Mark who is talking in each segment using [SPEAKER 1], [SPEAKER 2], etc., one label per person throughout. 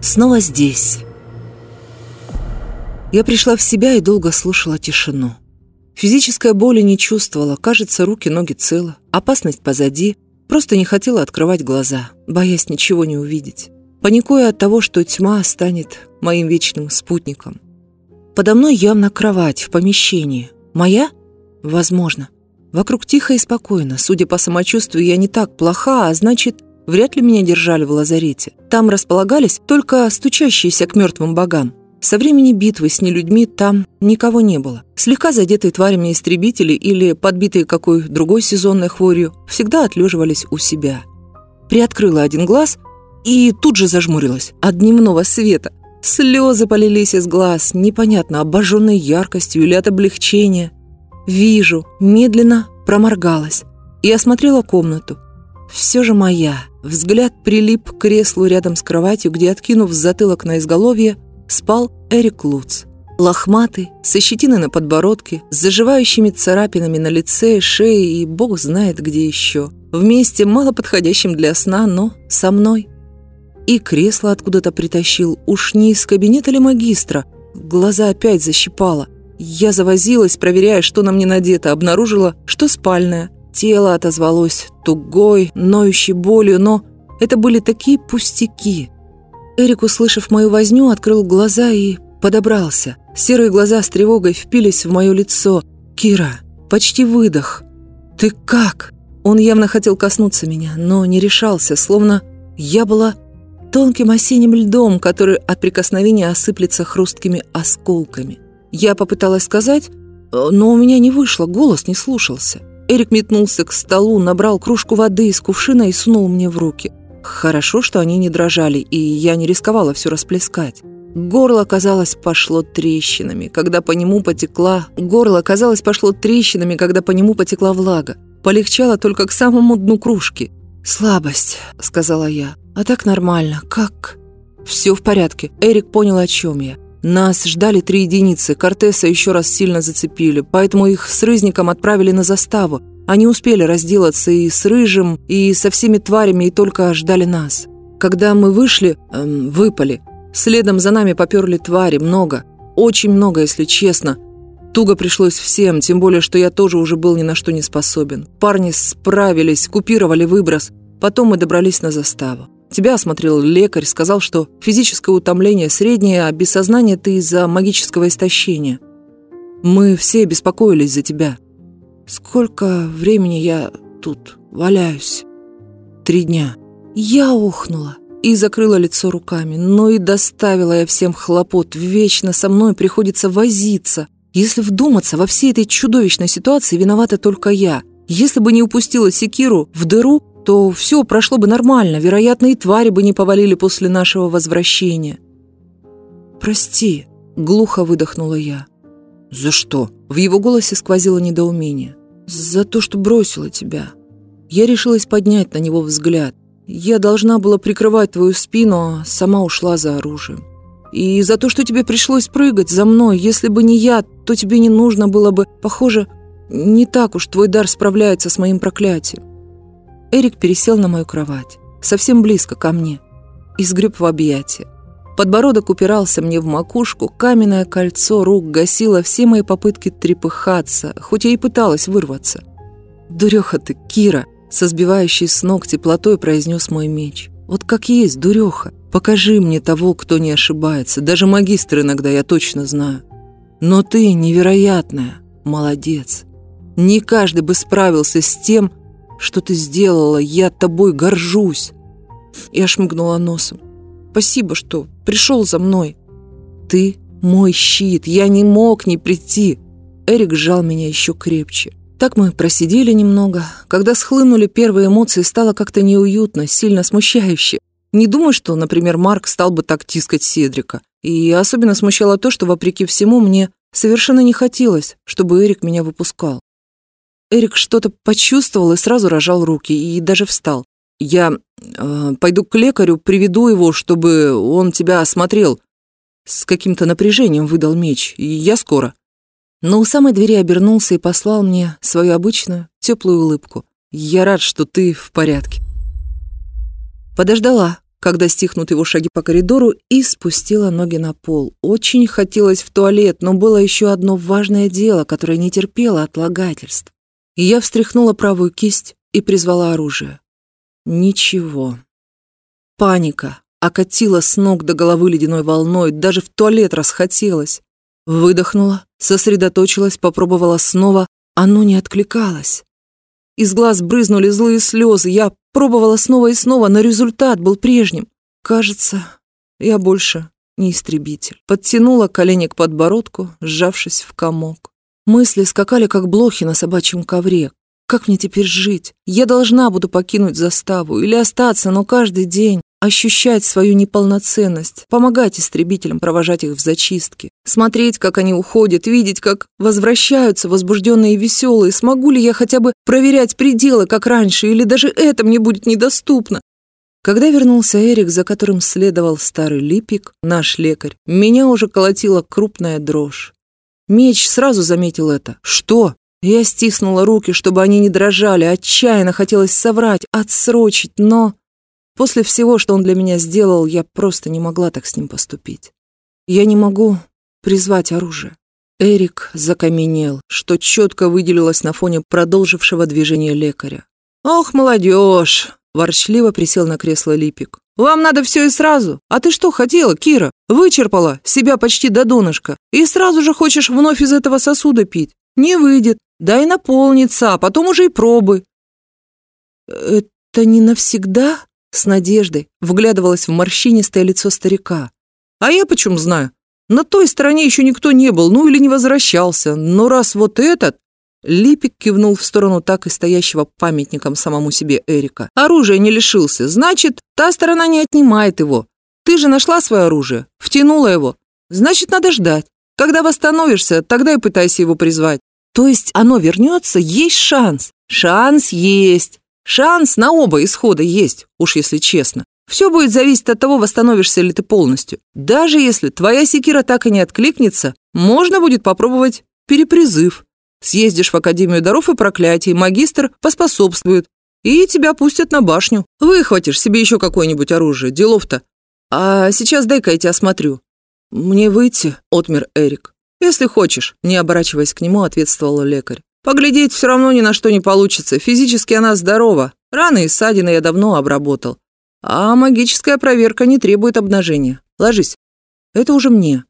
[SPEAKER 1] снова здесь. Я пришла в себя и долго слушала тишину. Физической боли не чувствовала, кажется, руки, ноги целы, опасность позади, просто не хотела открывать глаза, боясь ничего не увидеть, паникуя от того, что тьма станет моим вечным спутником. Подо мной явно кровать в помещении. Моя? Возможно. Вокруг тихо и спокойно. Судя по самочувствию, я не так плоха, а значит, вряд ли меня держали в лазарете. Там располагались только стучащиеся к мертвым богам. Со времени битвы с нелюдьми там никого не было. Слегка задетые тварями истребители или подбитые какой другой сезонной хворью всегда отлеживались у себя. Приоткрыла один глаз и тут же зажмурилась от дневного света. Слезы полились из глаз, непонятно, обожженной яркостью или от облегчения. Вижу, медленно проморгалась и осмотрела комнату. Все же моя. Взгляд прилип к креслу рядом с кроватью, где, откинув затылок на изголовье, спал Эрик Луц. Лохматый, со щетиной на подбородке, с заживающими царапинами на лице, шее и бог знает где еще. Вместе, мало подходящим для сна, но со мной. И кресло откуда-то притащил, уж не из кабинета ли магистра. Глаза опять защипало. Я завозилась, проверяя, что на мне надето, обнаружила, что спальная. Тело отозвалось тугой, ноющей болью, но это были такие пустяки. Эрик, услышав мою возню, открыл глаза и подобрался. Серые глаза с тревогой впились в мое лицо. «Кира!» Почти выдох. «Ты как?» Он явно хотел коснуться меня, но не решался, словно я была тонким осенним льдом, который от прикосновения осыплется хрусткими осколками. Я попыталась сказать, но у меня не вышло, голос не слушался. Эрик метнулся к столу, набрал кружку воды из кувшина и сунул мне в руки. Хорошо, что они не дрожали, и я не рисковала все расплескать. Горло, казалось, пошло трещинами, когда по нему потекла... Горло, казалось, пошло трещинами, когда по нему потекла влага. Полегчало только к самому дну кружки. «Слабость», — сказала я. «А так нормально. Как?» «Все в порядке». Эрик понял, о чем я. Нас ждали три единицы. Кортеса еще раз сильно зацепили, поэтому их с Рызником отправили на заставу. Они успели разделаться и с Рыжим, и со всеми тварями, и только ждали нас. Когда мы вышли, эм, выпали. Следом за нами поперли твари, много. Очень много, если честно. Туго пришлось всем, тем более, что я тоже уже был ни на что не способен. Парни справились, купировали выброс. Потом мы добрались на заставу. Тебя осмотрел лекарь, сказал, что физическое утомление среднее, а без сознания ты из-за магического истощения. Мы все беспокоились за тебя. Сколько времени я тут валяюсь? Три дня. Я ухнула и закрыла лицо руками. Но и доставила я всем хлопот. Вечно со мной приходится возиться. Если вдуматься, во всей этой чудовищной ситуации виновата только я. Если бы не упустила секиру в дыру, то все прошло бы нормально. Вероятно, и твари бы не повалили после нашего возвращения. «Прости», — глухо выдохнула я. «За что?» В его голосе сквозило недоумение. «За то, что бросила тебя». Я решилась поднять на него взгляд. Я должна была прикрывать твою спину, а сама ушла за оружием. И за то, что тебе пришлось прыгать за мной. Если бы не я, то тебе не нужно было бы... Похоже, не так уж твой дар справляется с моим проклятием. Эрик пересел на мою кровать, совсем близко ко мне, и сгреб в объятия. Подбородок упирался мне в макушку, каменное кольцо рук гасило все мои попытки трепыхаться, хоть я и пыталась вырваться. «Дуреха ты, Кира!» со сбивающей с ног теплотой произнес мой меч. «Вот как есть, дуреха! Покажи мне того, кто не ошибается. Даже магистр иногда я точно знаю. Но ты невероятная, молодец. Не каждый бы справился с тем, что ты сделала. Я тобой горжусь!» Я шмыгнула носом. Спасибо, что пришел за мной. Ты мой щит, я не мог не прийти. Эрик сжал меня еще крепче. Так мы просидели немного. Когда схлынули первые эмоции, стало как-то неуютно, сильно смущающе. Не думаю, что, например, Марк стал бы так тискать Седрика. И особенно смущало то, что, вопреки всему, мне совершенно не хотелось, чтобы Эрик меня выпускал. Эрик что-то почувствовал и сразу рожал руки, и даже встал. Я э, пойду к лекарю, приведу его, чтобы он тебя осмотрел. С каким-то напряжением выдал меч, и я скоро. Но у самой двери обернулся и послал мне свою обычную теплую улыбку. Я рад, что ты в порядке. Подождала, когда стихнут его шаги по коридору, и спустила ноги на пол. Очень хотелось в туалет, но было еще одно важное дело, которое не терпело отлагательств. Я встряхнула правую кисть и призвала оружие. Ничего. Паника окатила с ног до головы ледяной волной, даже в туалет расхотелось. Выдохнула, сосредоточилась, попробовала снова, оно не откликалось. Из глаз брызнули злые слезы. Я пробовала снова и снова, но результат был прежним. Кажется, я больше не истребитель. Подтянула колени к подбородку, сжавшись в комок. Мысли скакали, как блохи на собачьем ковре. Как мне теперь жить? Я должна буду покинуть заставу или остаться, но каждый день ощущать свою неполноценность, помогать истребителям провожать их в зачистки, смотреть, как они уходят, видеть, как возвращаются возбужденные и веселые, смогу ли я хотя бы проверять пределы, как раньше, или даже это мне будет недоступно. Когда вернулся Эрик, за которым следовал старый Липик, наш лекарь, меня уже колотила крупная дрожь. Меч сразу заметил это. «Что?» Я стиснула руки, чтобы они не дрожали, отчаянно хотелось соврать, отсрочить, но... После всего, что он для меня сделал, я просто не могла так с ним поступить. Я не могу призвать оружие. Эрик закаменел, что четко выделилось на фоне продолжившего движения лекаря. «Ох, молодежь!» – ворчливо присел на кресло Липик. «Вам надо все и сразу. А ты что хотела, Кира? Вычерпала себя почти до донышка. И сразу же хочешь вновь из этого сосуда пить? Не выйдет. Дай наполниться, а потом уже и пробуй». «Это не навсегда?» С надеждой вглядывалась в морщинистое лицо старика. «А я почем знаю? На той стороне еще никто не был, ну или не возвращался. Но раз вот этот...» Липик кивнул в сторону так и стоящего памятником самому себе Эрика. «Оружие не лишился. Значит, та сторона не отнимает его. Ты же нашла свое оружие, втянула его. Значит, надо ждать. Когда восстановишься, тогда и пытайся его призвать. То есть оно вернется, есть шанс. Шанс есть. Шанс на оба исхода есть, уж если честно. Все будет зависеть от того, восстановишься ли ты полностью. Даже если твоя секира так и не откликнется, можно будет попробовать перепризыв. Съездишь в Академию даров и проклятий, магистр поспособствует, и тебя пустят на башню. Выхватишь себе еще какое-нибудь оружие, делов-то. А сейчас дай-ка я тебя осмотрю. Мне выйти, отмер Эрик. Если хочешь, не оборачиваясь к нему, ответствовал лекарь. Поглядеть все равно ни на что не получится. Физически она здорова. Раны и ссадины я давно обработал. А магическая проверка не требует обнажения. Ложись. Это уже мне.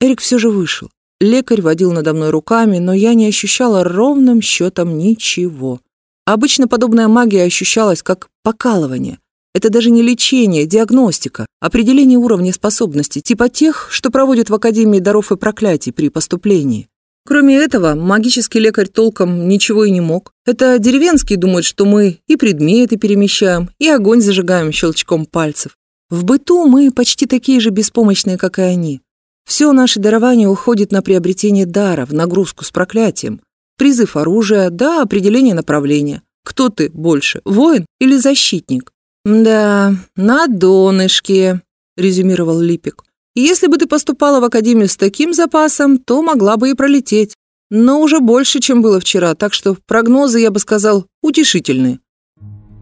[SPEAKER 1] Эрик все же вышел. Лекарь водил надо мной руками, но я не ощущала ровным счетом ничего. Обычно подобная магия ощущалась как покалывание. Это даже не лечение, диагностика, определение уровня способностей, типа тех, что проводят в Академии даров и проклятий при поступлении. Кроме этого, магический лекарь толком ничего и не мог. Это деревенские думают, что мы и предметы перемещаем, и огонь зажигаем щелчком пальцев. В быту мы почти такие же беспомощные, как и они. Все наше дарование уходит на приобретение дара, в нагрузку с проклятием. Призыв оружия, да, определение направления. Кто ты больше, воин или защитник? «Да, на донышке», — резюмировал Липик. Если бы ты поступала в академию с таким запасом, то могла бы и пролететь. Но уже больше, чем было вчера, так что прогнозы, я бы сказал, утешительные.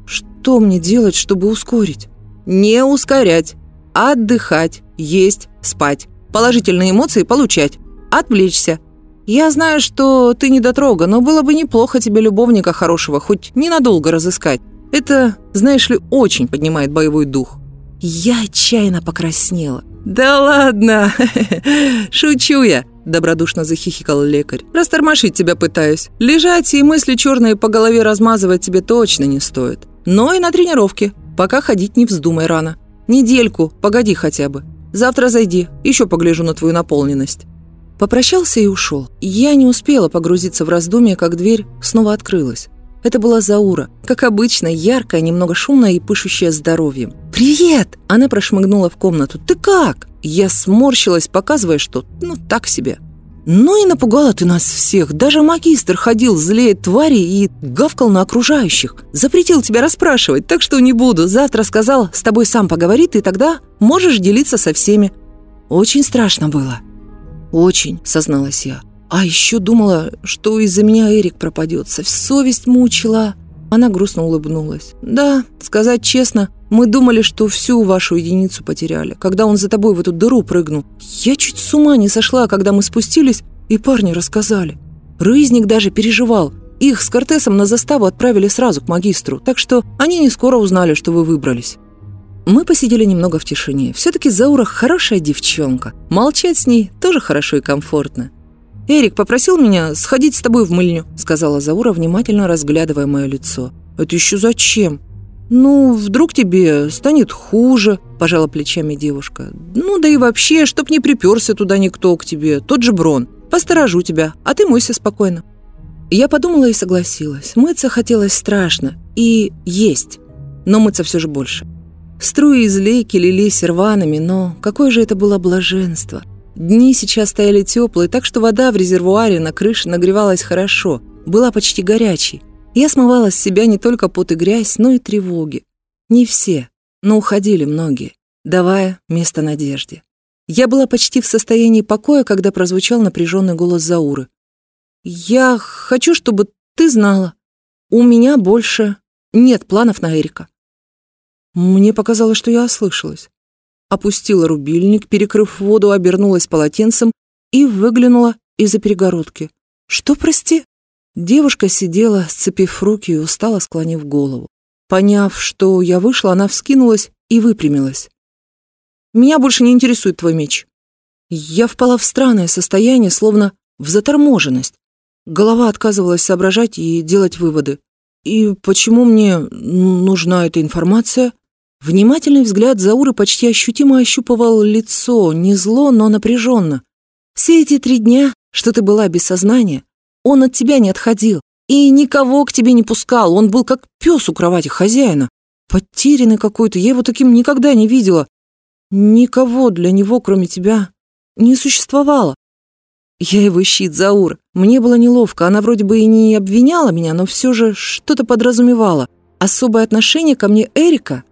[SPEAKER 1] Что мне делать, чтобы ускорить? Не ускорять. Отдыхать, есть, спать. Положительные эмоции получать. Отвлечься. Я знаю, что ты недотрога, но было бы неплохо тебе любовника хорошего хоть ненадолго разыскать. Это, знаешь ли, очень поднимает боевой дух. Я отчаянно покраснела. «Да ладно! Шучу я!» – добродушно захихикал лекарь. «Растормошить тебя пытаюсь. Лежать и мысли черные по голове размазывать тебе точно не стоит. Но и на тренировке. Пока ходить не вздумай рано. Недельку, погоди хотя бы. Завтра зайди, еще погляжу на твою наполненность». Попрощался и ушел. Я не успела погрузиться в раздумья, как дверь снова открылась. Это была Заура, как обычно, яркая, немного шумная и пышущая здоровьем. «Привет!» Она прошмыгнула в комнату. «Ты как?» Я сморщилась, показывая, что ну так себе. «Ну и напугала ты нас всех. Даже магистр ходил злее твари и гавкал на окружающих. Запретил тебя расспрашивать, так что не буду. Завтра сказал, с тобой сам поговорит, и тогда можешь делиться со всеми». «Очень страшно было». «Очень», — созналась я. А еще думала, что из-за меня Эрик пропадет. Совесть мучила. Она грустно улыбнулась. «Да, сказать честно, мы думали, что всю вашу единицу потеряли, когда он за тобой в эту дыру прыгнул. Я чуть с ума не сошла, когда мы спустились, и парни рассказали. Рызник даже переживал. Их с Кортесом на заставу отправили сразу к магистру, так что они не скоро узнали, что вы выбрались». Мы посидели немного в тишине. Все-таки Заура хорошая девчонка. Молчать с ней тоже хорошо и комфортно. «Эрик попросил меня сходить с тобой в мыльню», сказала Заура, внимательно разглядывая мое лицо. «Это еще зачем?» «Ну, вдруг тебе станет хуже», – пожала плечами девушка. «Ну, да и вообще, чтоб не приперся туда никто к тебе, тот же Брон. Посторожу тебя, а ты мойся спокойно». Я подумала и согласилась. Мыться хотелось страшно. И есть. Но мыться все же больше. Струи из лейки лились рваными, но какое же это было блаженство. Дни сейчас стояли теплые, так что вода в резервуаре на крыше нагревалась хорошо, была почти горячей. Я смывала с себя не только пот и грязь, но и тревоги. Не все, но уходили многие, давая место надежде. Я была почти в состоянии покоя, когда прозвучал напряженный голос Зауры. «Я хочу, чтобы ты знала. У меня больше нет планов на Эрика». Мне показалось, что я ослышалась опустила рубильник, перекрыв воду, обернулась полотенцем и выглянула из-за перегородки. «Что, прости?» Девушка сидела, сцепив руки и устало склонив голову. Поняв, что я вышла, она вскинулась и выпрямилась. «Меня больше не интересует твой меч». Я впала в странное состояние, словно в заторможенность. Голова отказывалась соображать и делать выводы. «И почему мне нужна эта информация?» Внимательный взгляд Зауры почти ощутимо ощупывал лицо, не зло, но напряженно. «Все эти три дня, что ты была без сознания, он от тебя не отходил и никого к тебе не пускал, он был как пес у кровати хозяина. Потерянный какой-то, я его таким никогда не видела. Никого для него, кроме тебя, не существовало. Я его щит, Заур. Мне было неловко, она вроде бы и не обвиняла меня, но все же что-то подразумевала. Особое отношение ко мне Эрика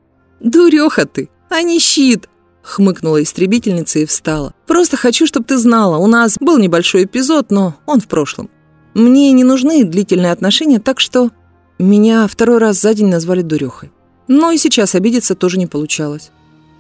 [SPEAKER 1] «Дуреха ты, а не щит!» Хмыкнула истребительница и встала. «Просто хочу, чтобы ты знала, у нас был небольшой эпизод, но он в прошлом. Мне не нужны длительные отношения, так что...» Меня второй раз за день назвали дурехой. Но и сейчас обидеться тоже не получалось.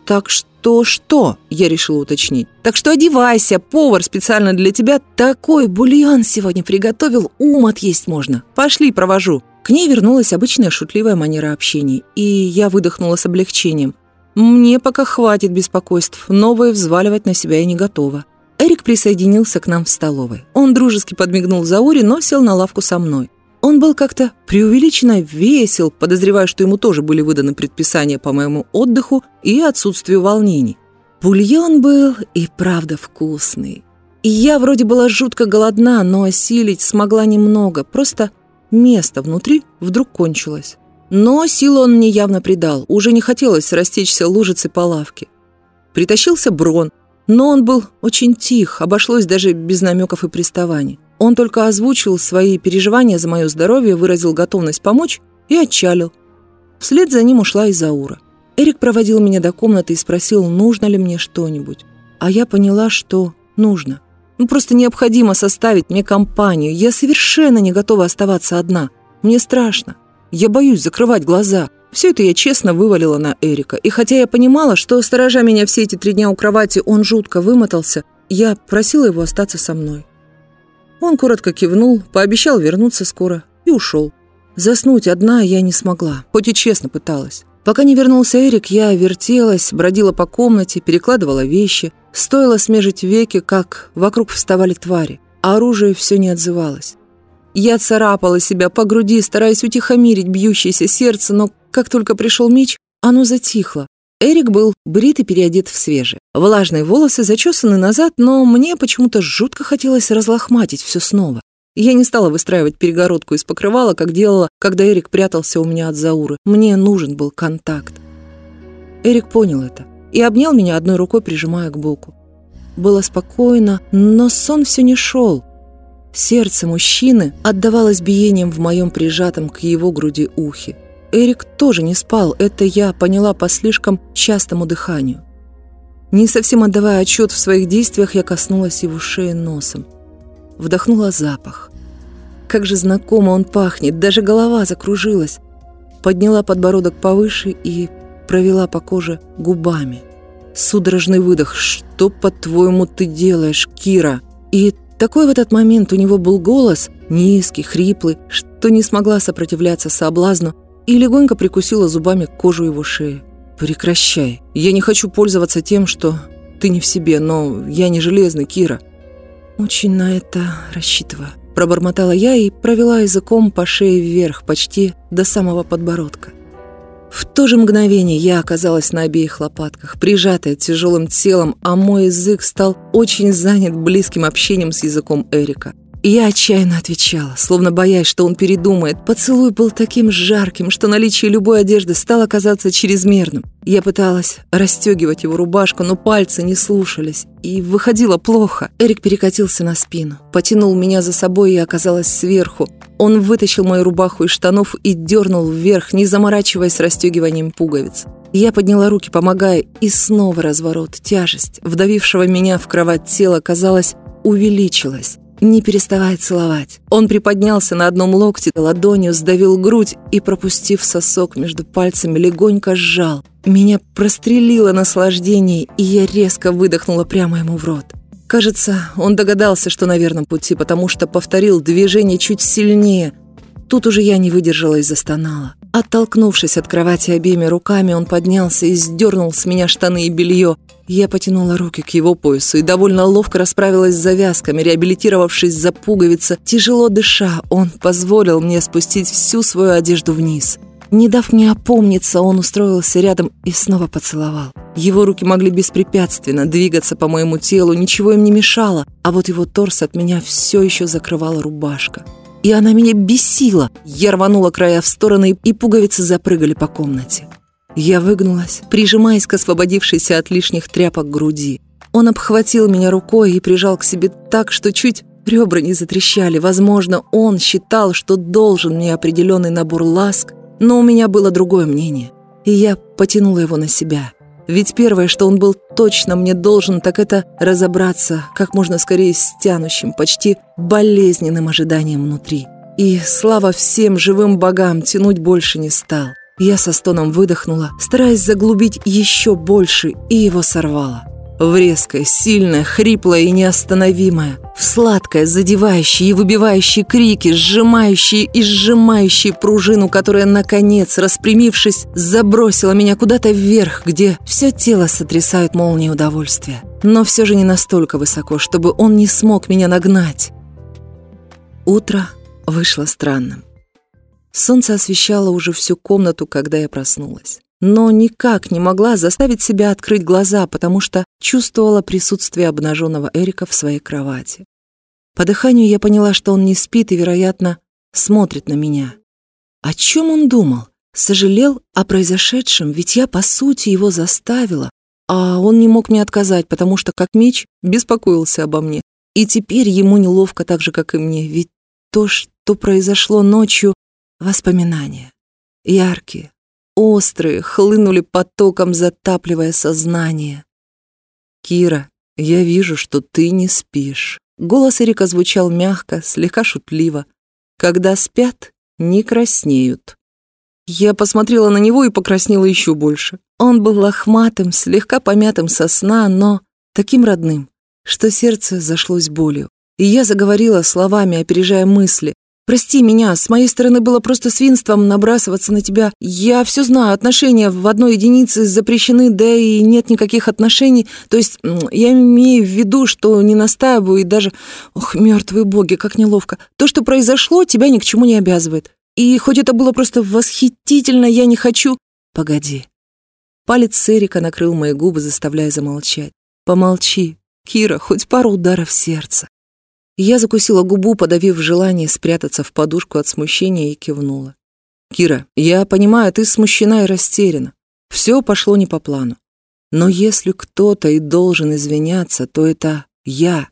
[SPEAKER 1] «Так что что?» – я решила уточнить. «Так что одевайся, повар специально для тебя такой бульон сегодня приготовил, ум отъесть можно. Пошли, провожу». К ней вернулась обычная шутливая манера общения, и я выдохнула с облегчением. Мне пока хватит беспокойств, новое взваливать на себя я не готова. Эрик присоединился к нам в столовой. Он дружески подмигнул Зауре, но сел на лавку со мной. Он был как-то преувеличенно весел, подозревая, что ему тоже были выданы предписания по моему отдыху и отсутствию волнений. Бульон был и правда вкусный. И я вроде была жутко голодна, но осилить смогла немного, просто Место внутри вдруг кончилось. Но силу он мне явно придал, уже не хотелось растечься лужицей по лавке. Притащился Брон, но он был очень тих, обошлось даже без намеков и приставаний. Он только озвучил свои переживания за мое здоровье, выразил готовность помочь и отчалил. Вслед за ним ушла Изаура. Эрик проводил меня до комнаты и спросил, нужно ли мне что-нибудь. А я поняла, что нужно. Ну, просто необходимо составить мне компанию. Я совершенно не готова оставаться одна. Мне страшно. Я боюсь закрывать глаза. Все это я честно вывалила на Эрика. И хотя я понимала, что, сторожа меня все эти три дня у кровати, он жутко вымотался, я просила его остаться со мной. Он коротко кивнул, пообещал вернуться скоро и ушел. Заснуть одна я не смогла, хоть и честно пыталась. Пока не вернулся Эрик, я вертелась, бродила по комнате, перекладывала вещи. Стоило смежить веки, как вокруг вставали твари, а оружие все не отзывалось. Я царапала себя по груди, стараясь утихомирить бьющееся сердце, но как только пришел меч, оно затихло. Эрик был брит и переодет в свежее. Влажные волосы зачесаны назад, но мне почему-то жутко хотелось разлохматить все снова. Я не стала выстраивать перегородку из покрывала, как делала, когда Эрик прятался у меня от Зауры. Мне нужен был контакт. Эрик понял это и обнял меня одной рукой, прижимая к боку. Было спокойно, но сон все не шел. Сердце мужчины отдавалось биением в моем прижатом к его груди ухе. Эрик тоже не спал, это я поняла по слишком частому дыханию. Не совсем отдавая отчет в своих действиях, я коснулась его шеи носом. Вдохнула запах. Как же знакомо он пахнет, даже голова закружилась. подняла подбородок повыше и провела по коже губами. Судорожный выдох. «Что, по-твоему, ты делаешь, Кира?» И такой в этот момент у него был голос, низкий, хриплый, что не смогла сопротивляться соблазну и легонько прикусила зубами кожу его шеи. «Прекращай. Я не хочу пользоваться тем, что ты не в себе, но я не железный, Кира». «Очень на это рассчитываю», – пробормотала я и провела языком по шее вверх, почти до самого подбородка. В то же мгновение я оказалась на обеих лопатках, прижатая тяжелым телом, а мой язык стал очень занят близким общением с языком Эрика. Я отчаянно отвечала, словно боясь, что он передумает. Поцелуй был таким жарким, что наличие любой одежды стало казаться чрезмерным. Я пыталась расстегивать его рубашку, но пальцы не слушались. И выходило плохо. Эрик перекатился на спину, потянул меня за собой и оказалась сверху. Он вытащил мою рубаху из штанов и дернул вверх, не заморачиваясь расстегиванием пуговиц. Я подняла руки, помогая, и снова разворот, тяжесть, вдавившего меня в кровать тела, казалось, увеличилась не переставая целовать. Он приподнялся на одном локте, ладонью сдавил грудь и, пропустив сосок между пальцами, легонько сжал. Меня прострелило наслаждение, и я резко выдохнула прямо ему в рот. Кажется, он догадался, что на верном пути, потому что повторил движение чуть сильнее. Тут уже я не выдержала и застонала. Оттолкнувшись от кровати обеими руками, он поднялся и сдернул с меня штаны и белье. Я потянула руки к его поясу и довольно ловко расправилась с завязками, реабилитировавшись за пуговицы. Тяжело дыша, он позволил мне спустить всю свою одежду вниз. Не дав мне опомниться, он устроился рядом и снова поцеловал. Его руки могли беспрепятственно двигаться по моему телу, ничего им не мешало, а вот его торс от меня все еще закрывала рубашка. И она меня бесила. Я рванула края в стороны, и пуговицы запрыгали по комнате. Я выгнулась, прижимаясь к освободившейся от лишних тряпок груди. Он обхватил меня рукой и прижал к себе так, что чуть ребра не затрещали. Возможно, он считал, что должен мне определенный набор ласк, но у меня было другое мнение, и я потянула его на себя. Ведь первое, что он был точно мне должен, так это разобраться как можно скорее с тянущим, почти болезненным ожиданием внутри. И слава всем живым богам, тянуть больше не стал. Я со стоном выдохнула, стараясь заглубить еще больше, и его сорвала в резкое, сильное, хриплое и неостановимое, в сладкое, задевающее и выбивающее крики, сжимающие и сжимающие пружину, которая, наконец, распрямившись, забросила меня куда-то вверх, где все тело сотрясают молнии удовольствия. Но все же не настолько высоко, чтобы он не смог меня нагнать. Утро вышло странным. Солнце освещало уже всю комнату, когда я проснулась но никак не могла заставить себя открыть глаза, потому что чувствовала присутствие обнаженного Эрика в своей кровати. По дыханию я поняла, что он не спит и, вероятно, смотрит на меня. О чем он думал? Сожалел о произошедшем, ведь я, по сути, его заставила, а он не мог мне отказать, потому что, как меч, беспокоился обо мне. И теперь ему неловко так же, как и мне, ведь то, что произошло ночью, воспоминания. Яркие, острые, хлынули потоком, затапливая сознание. «Кира, я вижу, что ты не спишь». Голос Эрика звучал мягко, слегка шутливо. «Когда спят, не краснеют». Я посмотрела на него и покраснела еще больше. Он был лохматым, слегка помятым со сна, но таким родным, что сердце зашлось болью. И я заговорила словами, опережая мысли, Прости меня, с моей стороны было просто свинством набрасываться на тебя. Я все знаю, отношения в одной единице запрещены, да и нет никаких отношений. То есть я имею в виду, что не настаиваю и даже... Ох, мертвые боги, как неловко. То, что произошло, тебя ни к чему не обязывает. И хоть это было просто восхитительно, я не хочу... Погоди. Палец Эрика накрыл мои губы, заставляя замолчать. Помолчи, Кира, хоть пару ударов сердца. Я закусила губу, подавив желание спрятаться в подушку от смущения и кивнула. «Кира, я понимаю, ты смущена и растеряна. Все пошло не по плану. Но если кто-то и должен извиняться, то это я.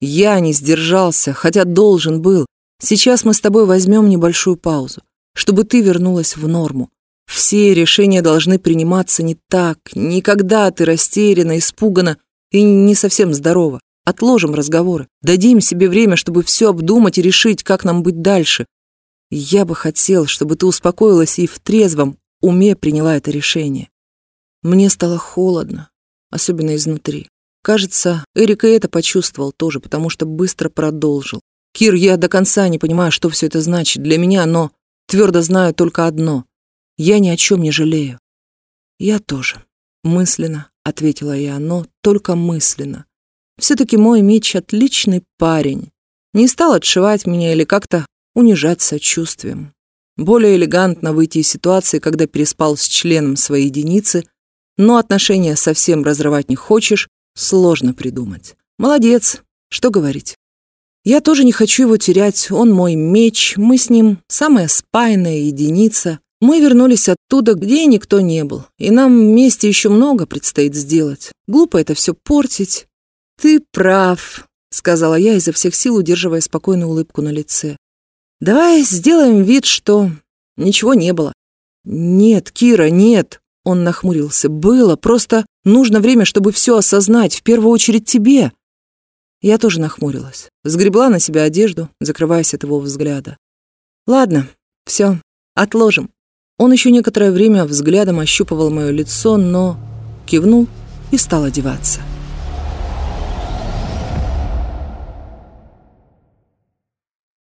[SPEAKER 1] Я не сдержался, хотя должен был. Сейчас мы с тобой возьмем небольшую паузу, чтобы ты вернулась в норму. Все решения должны приниматься не так, никогда ты растеряна, испугана и не совсем здорова. Отложим разговоры. Дадим себе время, чтобы все обдумать и решить, как нам быть дальше. Я бы хотел, чтобы ты успокоилась и в трезвом уме приняла это решение. Мне стало холодно, особенно изнутри. Кажется, Эрик и это почувствовал тоже, потому что быстро продолжил. «Кир, я до конца не понимаю, что все это значит для меня, но твердо знаю только одно. Я ни о чем не жалею». «Я тоже», — мысленно ответила я, но только мысленно. Все-таки мой меч отличный парень. Не стал отшивать меня или как-то унижать сочувствием. Более элегантно выйти из ситуации, когда переспал с членом своей единицы, но отношения совсем разрывать не хочешь, сложно придумать. Молодец, что говорить. Я тоже не хочу его терять, он мой меч, мы с ним самая спаянная единица. Мы вернулись оттуда, где никто не был, и нам вместе еще много предстоит сделать. Глупо это все портить. Ты прав, сказала я изо всех сил, удерживая спокойную улыбку на лице. Давай сделаем вид, что ничего не было. Нет, Кира, нет, он нахмурился. Было, просто нужно время, чтобы все осознать, в первую очередь тебе. Я тоже нахмурилась. Сгребла на себя одежду, закрываясь от его взгляда. Ладно, все, отложим. Он еще некоторое время взглядом ощупывал мое лицо, но кивнул и стал одеваться.